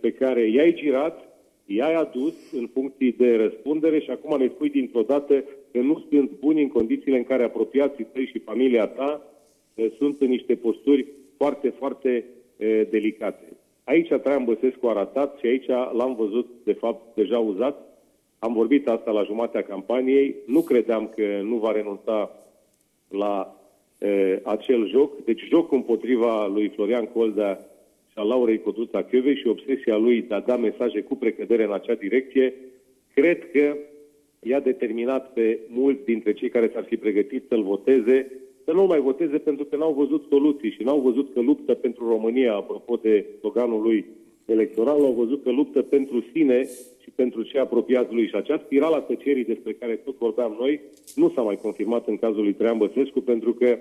pe care i-ai girat, i-ai adus în funcții de răspundere și acum ne spui dintr-o dată că nu sunt buni în condițiile în care apropiații tăi și familia ta sunt în niște posturi foarte, foarte delicate. Aici Traian Băsescu a ratat și aici l-am văzut, de fapt, deja uzat. Am vorbit asta la jumatea campaniei. Nu credeam că nu va renunța la e, acel joc. Deci joc împotriva lui Florian Colda și a Laurei Codruța Chiove și obsesia lui de a da mesaje cu precădere în acea direcție, cred că i-a determinat pe mulți dintre cei care s-ar fi pregătit să-l voteze să nu mai voteze pentru că n-au văzut soluții și n-au văzut că luptă pentru România, apropo de sloganul lui electoral, au văzut că luptă pentru sine și pentru cei apropiați lui. Și acea spirală a tăcerii despre care tot vorbeam noi nu s-a mai confirmat în cazul lui Traian Băsescu, pentru că e,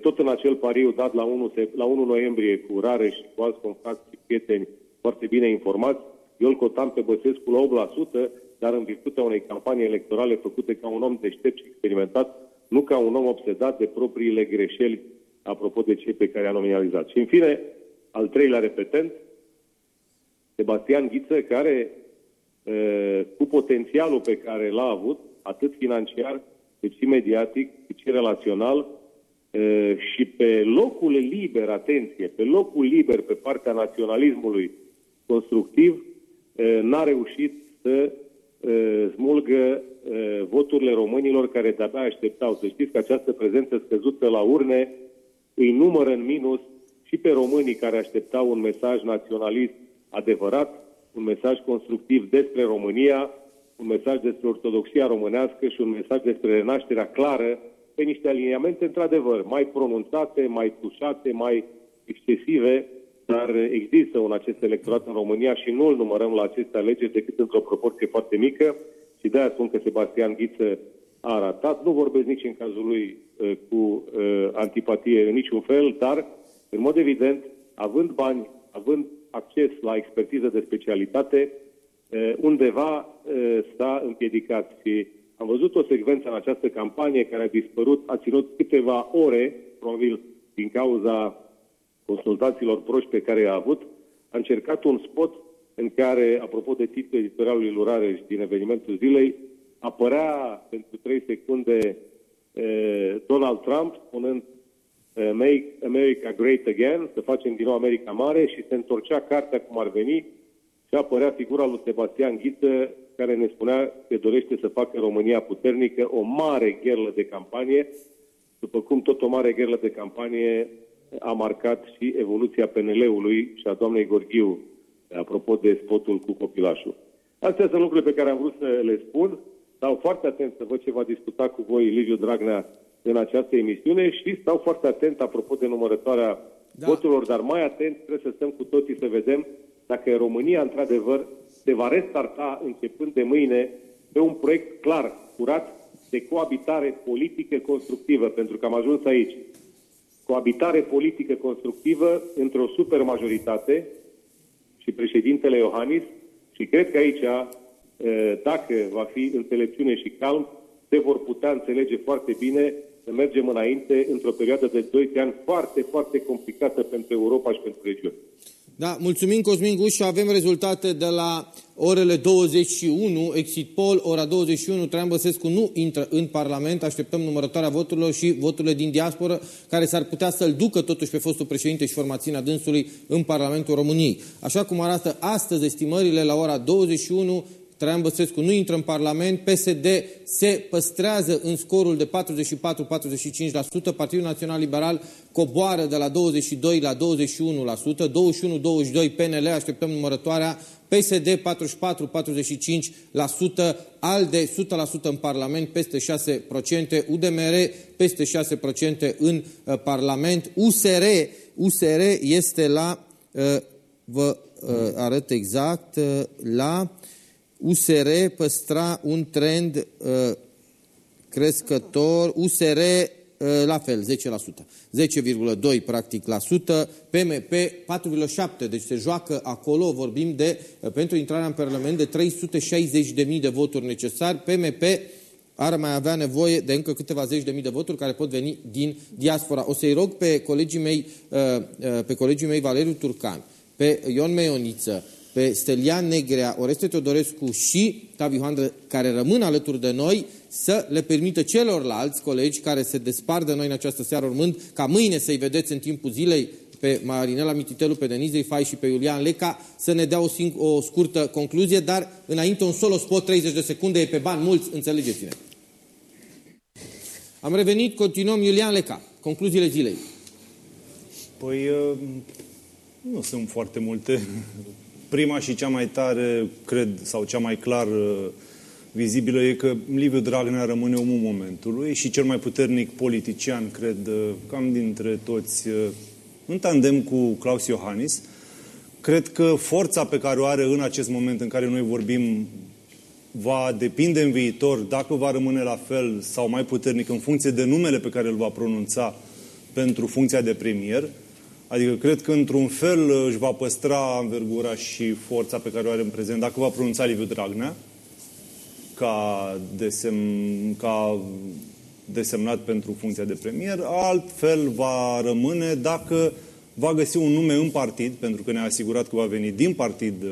tot în acel pariu dat la 1, la 1 noiembrie cu Rare și cu alți confracți și prieteni foarte bine informați, eu îl cotam pe Băsescu la 8%, dar în virtutea unei campanii electorale făcute ca un om deștept și experimentat, nu ca un om obsedat de propriile greșeli, apropo de cei pe care a nominalizat. Și în fine, al treilea repetent, Sebastian Ghiță, care cu potențialul pe care l-a avut, atât financiar, cât și mediatic, cât și relațional, și pe locul liber, atenție, pe locul liber pe partea naționalismului constructiv, n-a reușit să smulgă voturile românilor care de-abia așteptau. Să știți că această prezență scăzută la urne îi numără în minus și pe românii care așteptau un mesaj naționalist adevărat, un mesaj constructiv despre România, un mesaj despre ortodoxia românească și un mesaj despre renașterea clară pe niște aliniamente, într-adevăr, mai pronunțate, mai tușate, mai excesive, dar există un acest electorat în România și nu îl numărăm la aceste alegeri decât într-o proporție foarte mică și de-aia spun că Sebastian Ghiță a arătat. Nu vorbesc nici în cazul lui uh, cu uh, antipatie în niciun fel, dar, în mod evident, având bani, având acces la expertiză de specialitate, uh, undeva uh, s-a împiedicat și am văzut o secvență în această campanie care a dispărut, a ținut câteva ore, probabil din cauza consultațiilor proști pe care i-a avut, a încercat un spot în care, apropo de titlul editorialului Lurareș din evenimentul zilei, apărea pentru 3 secunde eh, Donald Trump spunând eh, Make America Great Again, să facem din nou America mare și se întorcea cartea cum ar veni și apărea figura lui Sebastian Ghiță care ne spunea că dorește să facă România puternică, o mare gherlă de campanie, după cum tot o mare gherlă de campanie a marcat și evoluția PNL-ului și a doamnei Gorghiu, apropo de spotul cu copilașul. Astea sunt lucruri pe care am vrut să le spun. Stau foarte atent să văd ce va discuta cu voi Liviu Dragnea în această emisiune și stau foarte atent apropo de numărătoarea da. voturilor, dar mai atent trebuie să stăm cu toții să vedem dacă România, într-adevăr, se va restarta începând de mâine pe un proiect clar, curat, de coabitare politică constructivă, pentru că am ajuns aici. Coabitare politică constructivă într-o supermajoritate și președintele Iohannis și cred că aici, dacă va fi înțelepciune și calm, se vor putea înțelege foarte bine să mergem înainte într-o perioadă de 2 ani foarte, foarte complicată pentru Europa și pentru regiune. Da, mulțumim Cosmin Gușu, avem rezultate de la orele 21, exit poll, ora 21, Traian Băsescu nu intră în Parlament, așteptăm numărătoarea voturilor și voturile din diasporă, care s-ar putea să-l ducă totuși pe fostul președinte și formațiunea dânsului în Parlamentul României. Așa cum arată astăzi estimările la ora 21, Traian Băsescu nu intră în Parlament, PSD se păstrează în scorul de 44-45%, Partidul Național Liberal coboară de la 22 la 21%, 21-22 PNL, așteptăm numărătoarea, PSD 44-45%, ALDE 100% în Parlament, peste 6%, UDMR peste 6% în uh, Parlament, USR, USR este la, uh, vă uh, arăt exact, uh, la USR păstra un trend uh, crescător, USR uh, la fel, 10%, 10,2 practic la sută, PMP 4,7, deci se joacă acolo, vorbim de, uh, pentru intrarea în Parlament, de 360.000 de voturi necesari, PMP ar mai avea nevoie de încă câteva zeci de mii de voturi care pot veni din diaspora. O să-i rog pe colegii mei, uh, uh, pe colegii mei Valeriu Turcan, pe Ion Meioniță, pe Stelian Negrea, Oreste Teodorescu și Tavi Hoandră, care rămân alături de noi, să le permită celorlalți colegi care se despart de noi în această seară, urmând ca mâine să-i vedeți în timpul zilei pe Marinela Mititelu, pe Denise Fai și pe Iulian Leca, să ne dea o, o scurtă concluzie, dar înainte un solo spot, 30 de secunde, e pe bani mulți, înțelegeți-ne. Am revenit, continuăm, Iulian Leca, concluziile zilei. Păi, uh, nu sunt foarte multe Prima și cea mai tare, cred, sau cea mai clar uh, vizibilă e că Liviu Dragnea rămâne omul momentului și cel mai puternic politician, cred, uh, cam dintre toți, uh, în tandem cu Claus Iohannis. Cred că forța pe care o are în acest moment în care noi vorbim va depinde în viitor dacă va rămâne la fel sau mai puternic în funcție de numele pe care îl va pronunța pentru funcția de premier. Adică cred că într-un fel își va păstra învergura și forța pe care o are în prezent, dacă va pronunța Liviu Dragnea ca, desem, ca desemnat pentru funcția de premier, altfel va rămâne dacă va găsi un nume în partid, pentru că ne-a asigurat că va veni din partid uh,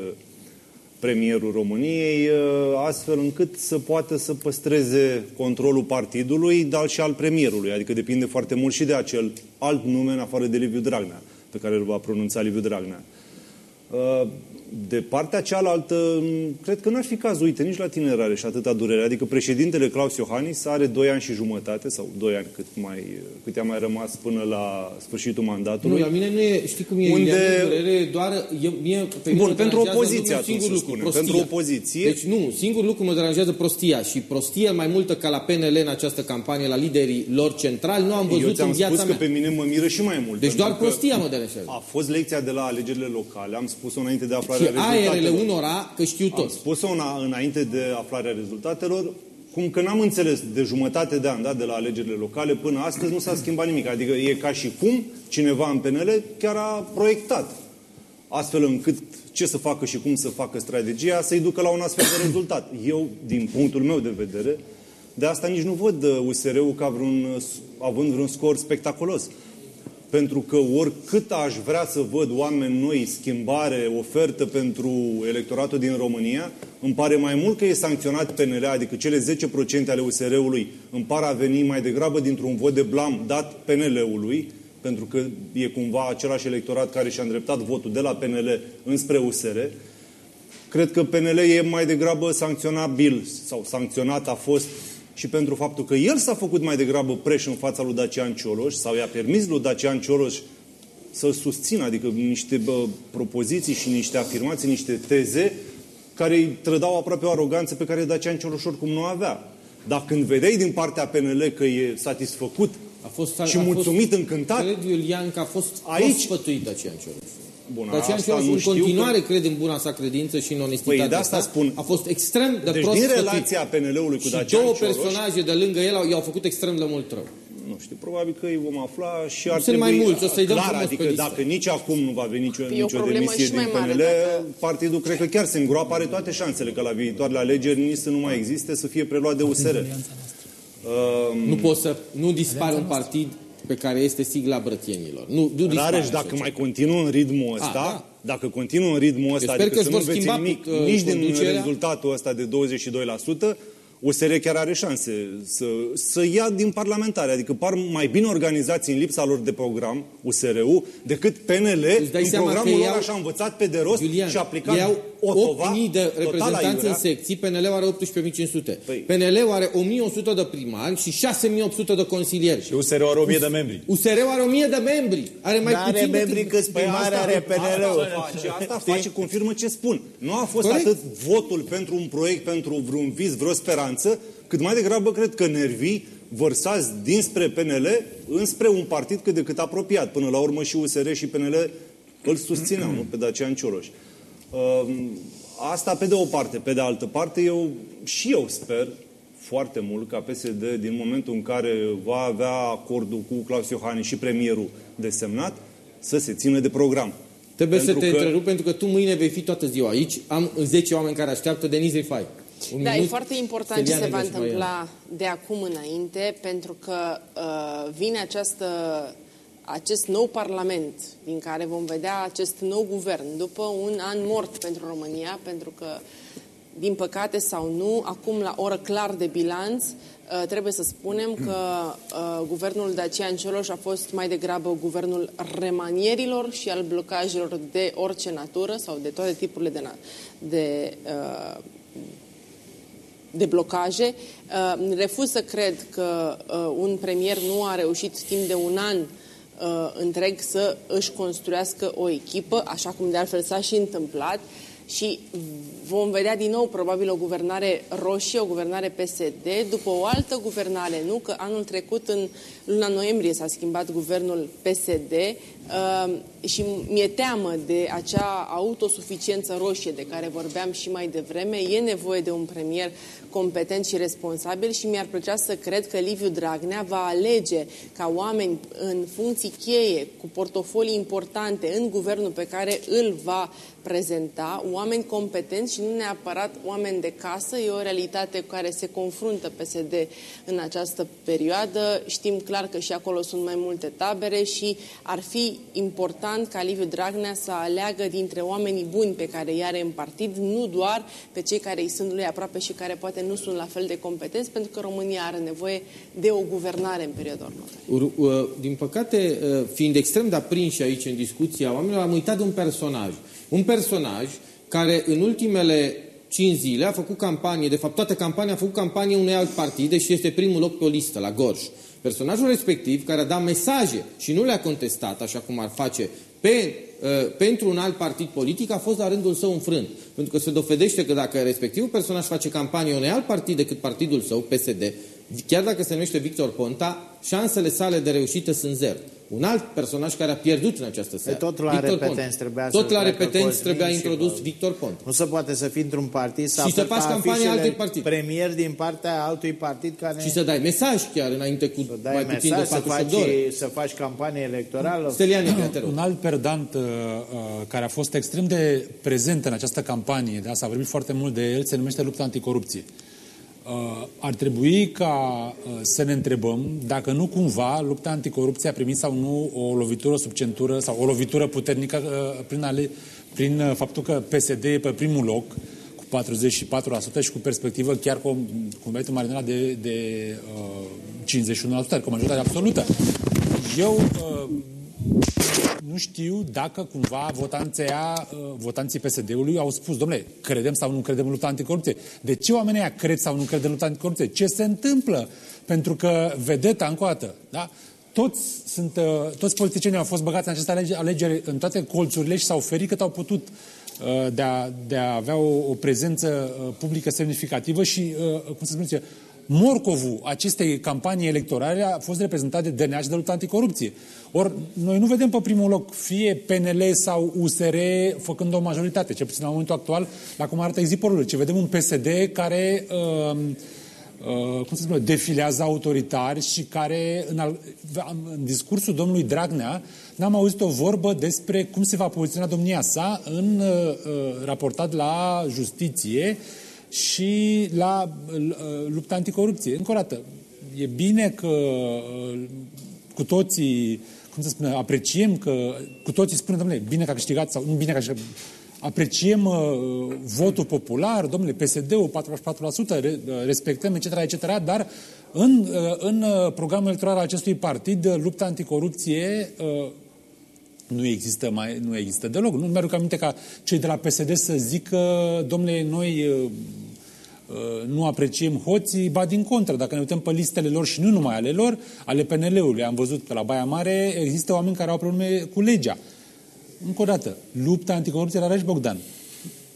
premierul României, uh, astfel încât să poată să păstreze controlul partidului, dar și al premierului. Adică depinde foarte mult și de acel alt nume în afară de Liviu Dragnea pe care îl va pronunța Liviu Dragnea. Uh, de partea cealaltă, cred că n-ar fi cazul, uite, nici la tineri are și atâta durere. Adică președintele Claus Iohannis are 2 ani și jumătate, sau 2 ani cât, mai, cât i-a mai rămas până la sfârșitul mandatului. Nu, la mine nu e, știi cum e, unde... durere doar, e, mie, pe Bun, pentru opoziție atunci lucru, spune, prostia. pentru opoziție. Deci nu, singur lucru mă deranjează prostia și prostia mai multă ca la PNL în această campanie, la liderii lor centrali, nu am văzut Eu în viața spus mea. că pe mine mă miră și mai mult. Deci doar prostia mă deranjează. A fost lecția de la alegerile locale, am spus-o înainte de aflarea și rezultatelor. aerele unora, că știu tot. Am spus-o înainte de aflarea rezultatelor, cum că n-am înțeles de jumătate de an, da, de la alegerile locale până astăzi, nu s-a schimbat nimic. Adică e ca și cum cineva în PNL chiar a proiectat astfel încât ce să facă și cum să facă strategia să-i ducă la un astfel de rezultat. Eu, din punctul meu de vedere, de asta nici nu văd USR-ul ca vreun, având vreun scor spectaculos. Pentru că oricât aș vrea să văd oameni noi, schimbare, ofertă pentru electoratul din România, îmi pare mai mult că e sancționat PNL, adică cele 10% ale USR-ului îmi par a veni mai degrabă dintr-un vot de blam dat PNL-ului, pentru că e cumva același electorat care și-a îndreptat votul de la PNL înspre USR. Cred că PNL e mai degrabă sancționabil sau sancționat a fost și pentru faptul că el s-a făcut mai degrabă preș în fața lui Dacian Cioloș sau i-a permis lui Dacian Cioloș să-l susțină, adică niște bă, propoziții și niște afirmații, niște teze care îi trădau aproape o aroganță pe care Dacian Cioloș oricum nu avea. Dar când vedeai din partea PNL că e satisfăcut a fost, și a mulțumit, fost, încântat... Cred, Iulian, că a fost aici spătuit Dacian Cioloș. Bun, Dacian Cioloș în continuare că... cred în buna sa credință și în onestitatea păi de asta spun. A fost extrem de deci prost din relația PNL-ului cu și Dacian două Cioloș, personaje de lângă el i-au făcut extrem de mult rău. Nu știu, probabil că îi vom afla și ar Sunt trebui... mai mulți, o să-i dăm clar, adică pe dacă nici acum nu va veni nicio, E nicio demisie din PNL, dacă... partidul cred că chiar se îngroapă, are toate șansele că la viitoarele alegeri nici să nu mai existe, să fie preluat de USR. Um... Nu poți să... Nu dispare un partid pe care este sigla brătienilor. Nu, nu Rareș, dacă mai continuă în ritmul ăsta, A, da. dacă continuă în ritmul ăsta, adică să nu veți nimic, uh, nici din rezultatul ăsta de 22%, USR chiar are șanse să, să ia din parlamentare. Adică par mai bine organizați în lipsa lor de program, USR-ul, decât PNL în programul lor așa învățat pe de rost Julian, și aplicat iau 8.000 de reprezentanți în secții, PNL are 18.500. Păi. PNL are 1.100 de primari și 6.800 de consilieri. Și USR are 1.000 de membri. USR are 1.000 de membri. Are mai puțin are membri câți păi primari are PNL-ul. Asta face, asta face, confirmă ce spun. Nu a fost Corect? atât votul pentru un proiect, pentru vreun vis, vreo speranță, cât mai degrabă cred că nervii vărsați dinspre PNL înspre un partid cât de cât apropiat. Până la urmă și USR și PNL îl susțineau, nu? Pe Dacian Cioloș. Ehm, asta pe de o parte. Pe de altă parte, eu și eu sper foarte mult ca PSD, din momentul în care va avea acordul cu Claus Iohannis și premierul desemnat, să se țină de program. Trebuie pentru să te că... întrerup, pentru că tu mâine vei fi toată ziua aici. Am 10 oameni care așteaptă Denis Rifai. Un da, minut, e foarte important ce se va întâmpla de acum înainte, pentru că uh, vine această acest nou Parlament, din care vom vedea acest nou guvern, după un an mort pentru România, pentru că, din păcate sau nu, acum la oră clar de bilanț, uh, trebuie să spunem că uh, guvernul Dacian Cioloș a fost mai degrabă guvernul remanierilor și al blocajelor de orice natură sau de toate tipurile de, de uh, de blocaje. Refuz să cred că un premier nu a reușit timp de un an uh, întreg să își construiască o echipă, așa cum de altfel s-a și întâmplat, și vom vedea din nou probabil o guvernare roșie, o guvernare PSD, după o altă guvernare, nu? Că anul trecut, în luna noiembrie, s-a schimbat guvernul PSD uh, și mi-e teamă de acea autosuficiență roșie de care vorbeam și mai devreme. E nevoie de un premier competent și responsabil și mi-ar plăcea să cred că Liviu Dragnea va alege ca oameni în funcții cheie, cu portofolii importante în guvernul pe care îl va prezenta, oameni competenți și nu neapărat oameni de casă. E o realitate cu care se confruntă PSD în această perioadă. Știm clar că și acolo sunt mai multe tabere și ar fi important ca Liviu Dragnea să aleagă dintre oamenii buni pe care îi are în partid, nu doar pe cei care îi sunt lui aproape și care poate nu sunt la fel de competenți, pentru că România are nevoie de o guvernare în perioada următoare. Din păcate, uh, fiind extrem de aprinși aici în discuția oamenilor, am uitat de un personaj. Un personaj care în ultimele 5 zile a făcut campanie, de fapt toată campania a făcut campanie unui alt partid, deși este primul loc pe o listă, la Gorj. Personajul respectiv, care a dat mesaje și nu le-a contestat, așa cum ar face pe, uh, pentru un alt partid politic, a fost la rândul său înfrânt. Pentru că se dovedește că dacă respectivul personaj face campanie unui alt partid decât partidul său, PSD, chiar dacă se numește Victor Ponta, șansele sale de reușită sunt zero. Un alt personaj care a pierdut în această seară. Tot la Victor repetenți trebuia Tot la repetenți trebuia introdus vă... Victor Pont. Nu se poate să fii într-un partid să și să faci campanie altui partid. Premier din partea altui partid care... Și să dai mesaj chiar înainte cu să dai mai mesaj, puțin de 48 să faci, să faci campanie electorală. Steliane, Un alt perdant uh, uh, care a fost extrem de prezent în această campanie, da, s-a vorbit foarte mult de el, se numește lupta anticorupție. Uh, ar trebui ca uh, să ne întrebăm dacă nu cumva lupta anticorupție a primit sau nu o lovitură sub centură sau o lovitură puternică uh, prin, ale, prin faptul că PSD e pe primul loc cu 44% și cu perspectivă chiar cu, cu meritul marginal de, de uh, 51%, cu o majoritate absolută. Eu uh, nu știu dacă cumva votanții, aia, uh, votanții PSD-ului au spus, domnule, credem sau nu credem în lupta anticorupție. De ce oamenii aia cred sau nu cred în lupta anticorupție? Ce se întâmplă? Pentru că, vedeta, încă o dată, da? toți, sunt, uh, toți politicienii au fost băgați în aceste alegeri în toate colțurile și s-au ferit cât au putut uh, de a, de a avea o, o prezență publică semnificativă și, cum se spune, morcovul acestei campanii electorale a fost reprezentat de DNA și de lupta anticorupție. Ori noi nu vedem pe primul loc fie PNL sau USR făcând o majoritate, cel puțin la momentul actual, la cum arată exit ci vedem un PSD care uh, uh, cum se spune, defilează autoritari și care în, al, în discursul domnului Dragnea n-am auzit o vorbă despre cum se va poziționa domnia sa în uh, uh raportat la justiție și la uh, lupta anticorupție. Încă o dată, e bine că uh, cu toții cum să spune, apreciem că cu toții spunem, domnule, bine că a câștigat sau nu bine că a câștigat, apreciem uh, votul popular, domnule, PSD-ul 44%, re, uh, respectăm, etc., etc., dar în, uh, în uh, programul electoral al acestui partid, uh, lupta anticorupție uh, nu există, mai, nu există deloc. Nu mi-aduc aminte ca cei de la PSD să zică, domnule, noi uh, Uh, nu apreciem hoții, ba din contră, dacă ne uităm pe listele lor și nu numai ale lor, ale PNL-ului, am văzut că la Baia Mare există oameni care au probleme cu legea. Încă o dată, lupta anticorupție la Raș Bogdan.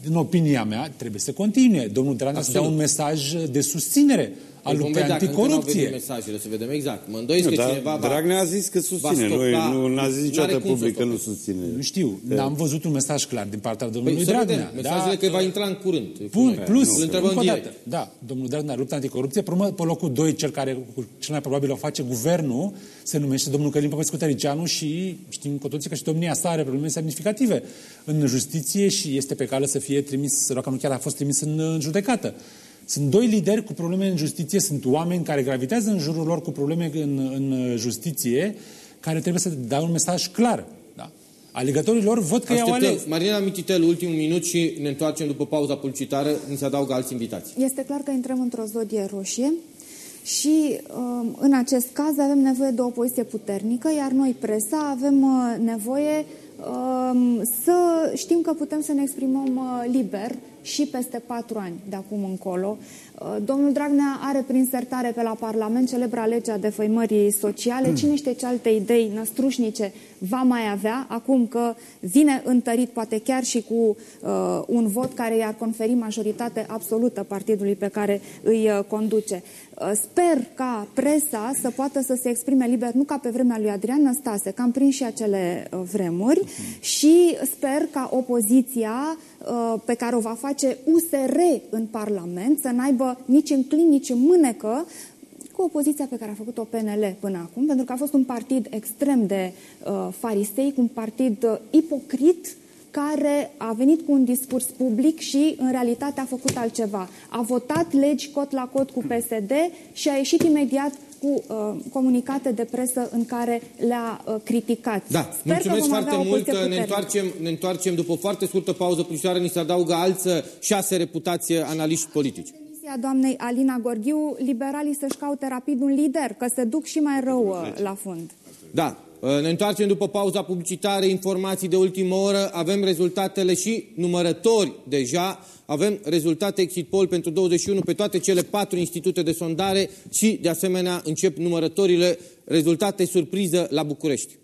În opinia mea, trebuie să continue. Domnul Dragnea să dea un mesaj de susținere a păi luptei anticorupție. mesajele, să vedem exact. Mă îndoiesc că da, cineva va, Dragnea a zis că susține. Noi, nu n-a zis niciodată public că nu susține. Nu știu. Că... N-am văzut un mesaj clar din partea domnului păi, Dragnea. Vedem. Mesajele da, că va intra în curând. Bun, plus, nu, încă o dată, da, domnul Dragnea lupta anticorupție, pe locul 2, cel care cel mai probabil o face guvernul, se numește domnul Călin Popescu Tăricianu și știm cu toții că și domnia sa are probleme semnificative în justiție și este pe cale să fie trimis, dacă nu chiar a fost trimis în, în judecată. Sunt doi lideri cu probleme în justiție, sunt oameni care gravitează în jurul lor cu probleme în, în justiție, care trebuie să dea un mesaj clar. Da? Alegătorii lor văd că i-au ales. Marina Mititel, ultimul minut și ne întoarcem după pauza publicitară, ni se adaugă alți invitați. Este clar că intrăm într-o zodie roșie și um, în acest caz avem nevoie de o poziție puternică, iar noi, presa, avem uh, nevoie um, să știm că putem să ne exprimăm uh, liber și peste patru ani de acum încolo. Uh, domnul Dragnea are prin sertare pe la Parlament celebra legea defăimării sociale. Hmm. Cine știe ce alte idei năstrușnice va mai avea, acum că vine întărit, poate chiar și cu uh, un vot care i-ar conferi majoritate absolută partidului pe care îi uh, conduce. Uh, sper ca presa să poată să se exprime liber, nu ca pe vremea lui Adrian Năstase, că am prins și acele uh, vremuri, uh și sper ca opoziția uh, pe care o va face USR în Parlament să n-aibă nici în clin, nici în mânecă cu opoziția pe care a făcut-o PNL până acum, pentru că a fost un partid extrem de uh, fariseic, un partid uh, ipocrit, care a venit cu un discurs public și în realitate a făcut altceva. A votat legi cot la cot cu PSD și a ieșit imediat cu uh, comunicate de presă în care le-a uh, criticat. Da, Sper mulțumesc foarte mult. Ne întoarcem, ne întoarcem după o foarte scurtă pauză publicitară. Ni se adaugă alți șase reputație analiști politici a doamnei Alina Gorghiu, liberalii să-și caute rapid un lider, că se duc și mai rău uh, la fund. Da, Uh, ne întoarcem după pauza publicitară, informații de ultimă oră, avem rezultatele și numărători deja, avem rezultate exit poll pentru 21 pe toate cele patru institute de sondare și, de asemenea, încep numărătorile rezultate surpriză la București.